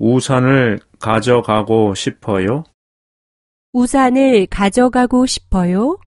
우산을 가져가고 싶어요? 우산을 가져가고 싶어요?